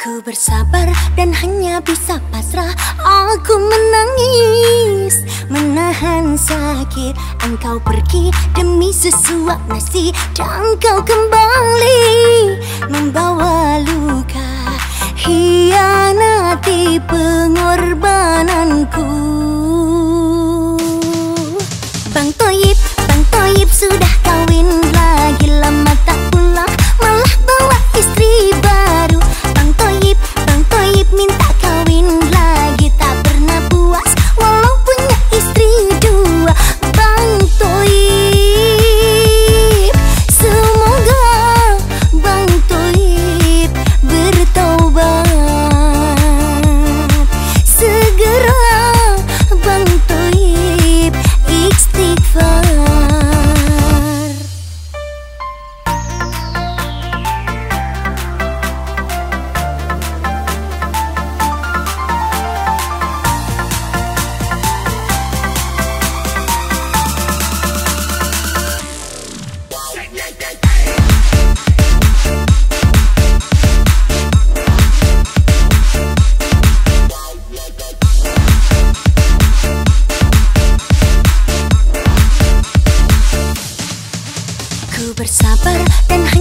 Aku bersabar dan hanya bisa pasrah. Aku menangis Menahan sakit. Engkau pergi demi sesuap nasi Dan kau kembali Membawa luka. Hidup bersabar dan hanya